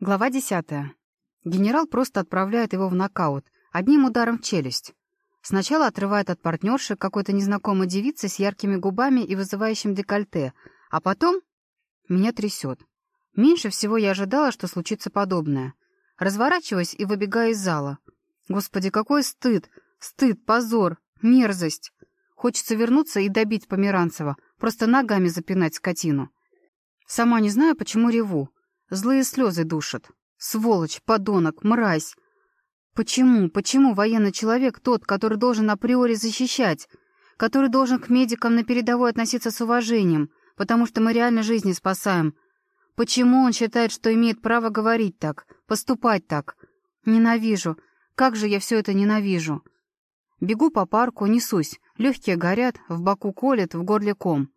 Глава десятая. Генерал просто отправляет его в нокаут, одним ударом в челюсть. Сначала отрывает от партнерши какой-то незнакомой девицы с яркими губами и вызывающим декольте, а потом меня трясет. Меньше всего я ожидала, что случится подобное. Разворачиваюсь и выбегаю из зала. Господи, какой стыд! Стыд, позор, мерзость! Хочется вернуться и добить Померанцева, просто ногами запинать скотину. Сама не знаю, почему реву. Злые слезы душат. Сволочь, подонок, мразь. Почему, почему военный человек тот, который должен априори защищать, который должен к медикам на передовой относиться с уважением, потому что мы реально жизни спасаем? Почему он считает, что имеет право говорить так, поступать так? Ненавижу. Как же я все это ненавижу. Бегу по парку, несусь. Легкие горят, в боку колет, в горле ком.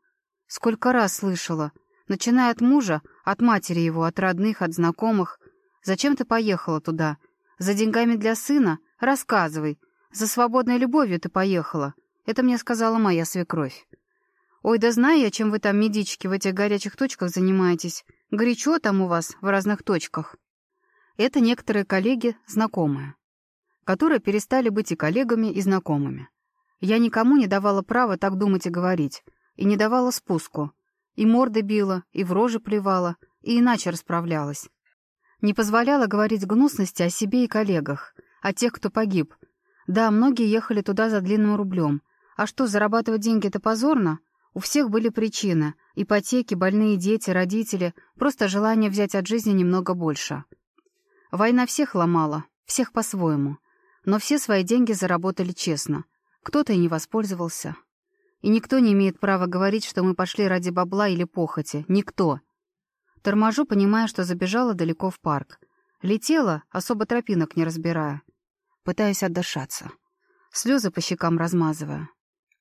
Сколько раз слышала — Начиная от мужа, от матери его, от родных, от знакомых. Зачем ты поехала туда? За деньгами для сына? Рассказывай. За свободной любовью ты поехала. Это мне сказала моя свекровь. Ой, да знаю я, чем вы там, медички, в этих горячих точках занимаетесь. Горячо там у вас, в разных точках. Это некоторые коллеги, знакомые, которые перестали быть и коллегами, и знакомыми. Я никому не давала права так думать и говорить, и не давала спуску, и морды била, и в рожи плевала, и иначе расправлялась. Не позволяла говорить гнусности о себе и коллегах, о тех, кто погиб. Да, многие ехали туда за длинным рублем. А что, зарабатывать деньги — это позорно? У всех были причины. Ипотеки, больные дети, родители. Просто желание взять от жизни немного больше. Война всех ломала, всех по-своему. Но все свои деньги заработали честно. Кто-то и не воспользовался. И никто не имеет права говорить, что мы пошли ради бабла или похоти. Никто. Торможу, понимая, что забежала далеко в парк. Летела, особо тропинок не разбирая. Пытаюсь отдышаться. Слезы по щекам размазывая.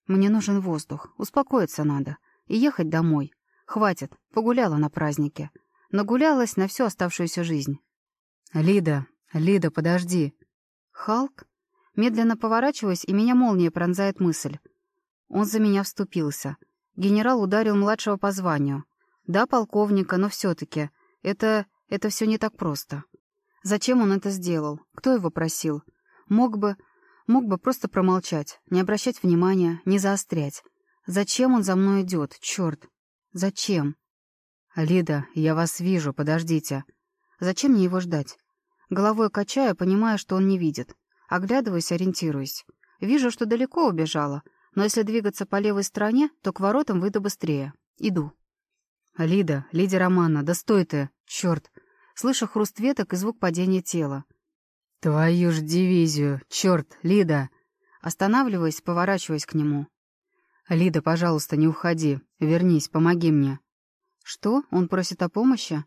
Мне нужен воздух, успокоиться надо. И ехать домой. Хватит, погуляла на празднике. Нагулялась на всю оставшуюся жизнь. «Лида, Лида, подожди!» «Халк?» Медленно поворачиваюсь, и меня молния пронзает мысль. Он за меня вступился. Генерал ударил младшего по званию. Да, полковника, но все-таки. Это... это все не так просто. Зачем он это сделал? Кто его просил? Мог бы... мог бы просто промолчать, не обращать внимания, не заострять. Зачем он за мной идет? Черт! Зачем? «Лида, я вас вижу, подождите». Зачем мне его ждать? Головой качая, понимая, что он не видит. Оглядываюсь, ориентируюсь. Вижу, что далеко убежала, но если двигаться по левой стороне, то к воротам выйду быстрее. Иду. «Лида, Лидия Романна, да стой ты! Черт!» Слышу хруст веток и звук падения тела. «Твою ж дивизию! Черт, Лида!» Останавливаясь, поворачиваясь к нему. «Лида, пожалуйста, не уходи. Вернись, помоги мне». «Что? Он просит о помощи?»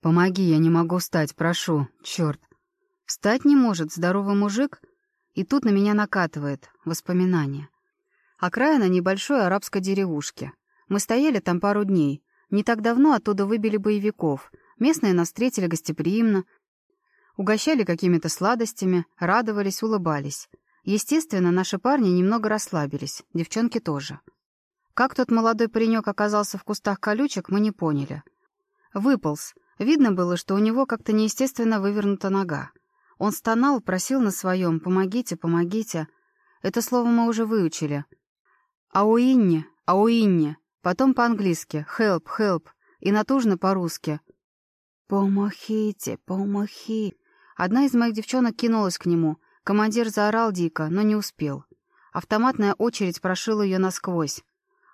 «Помоги, я не могу встать, прошу. Черт!» «Встать не может, здоровый мужик?» И тут на меня накатывает воспоминание. Окраина небольшой арабской деревушки. Мы стояли там пару дней. Не так давно оттуда выбили боевиков. Местные нас встретили гостеприимно, угощали какими-то сладостями, радовались, улыбались. Естественно, наши парни немного расслабились, девчонки тоже. Как тот молодой паренек оказался в кустах колючек, мы не поняли. Выполз. Видно было, что у него как-то неестественно вывернута нога. Он стонал, просил на своем «помогите, помогите». Это слово мы уже выучили — «Ауинни, ауинни», потом по-английски «help, help» и натужно по-русски. «Помогите, помоги». Одна из моих девчонок кинулась к нему. Командир заорал дико, но не успел. Автоматная очередь прошила ее насквозь.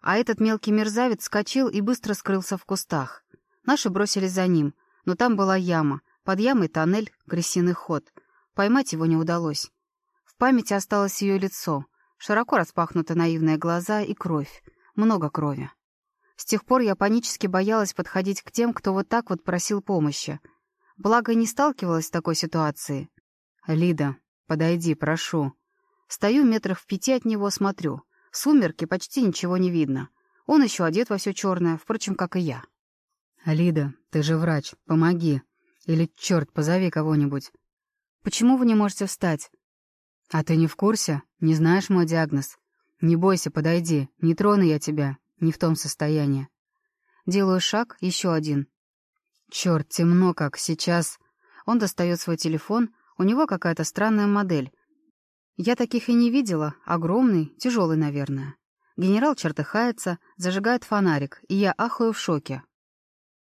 А этот мелкий мерзавец скочил и быстро скрылся в кустах. Наши бросились за ним, но там была яма. Под ямой тоннель, крысиный ход. Поймать его не удалось. В памяти осталось ее лицо. Широко распахнуты наивные глаза и кровь. Много крови. С тех пор я панически боялась подходить к тем, кто вот так вот просил помощи. Благо, не сталкивалась с такой ситуацией. «Лида, подойди, прошу». Стою метрах в пяти от него, смотрю. Сумерки, почти ничего не видно. Он еще одет во все черное, впрочем, как и я. «Лида, ты же врач, помоги. Или, черт, позови кого-нибудь». «Почему вы не можете встать?» «А ты не в курсе? Не знаешь мой диагноз? Не бойся, подойди. Не трону я тебя. Не в том состоянии». Делаю шаг, еще один. «Черт, темно как. Сейчас...» Он достает свой телефон, у него какая-то странная модель. Я таких и не видела, огромный, тяжелый, наверное. Генерал чертыхается, зажигает фонарик, и я ахаю в шоке.